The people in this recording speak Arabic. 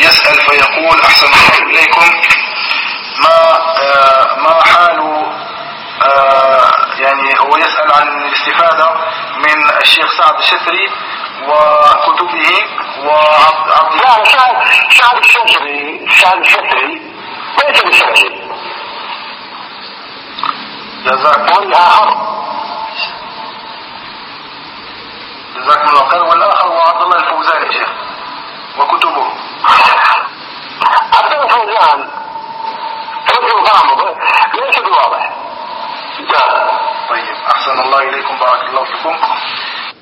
يسأل فيقول أحسن الله إليكم. ما آه، ما حال آه، يعني هو يسأل عن الاستفادة من الشيخ سعد الشتري وكتبه وعبد لا سعد سعد الشتري سعد الشتري ليس بشكل جزاك والآخر جزاكم الله خير والآخر هو عبد الله الفوزاني شيخ وكتبه عبد الله فوزان غامض ليس بواضح. طيب أحسن الله إليكم بارك الله فيكم.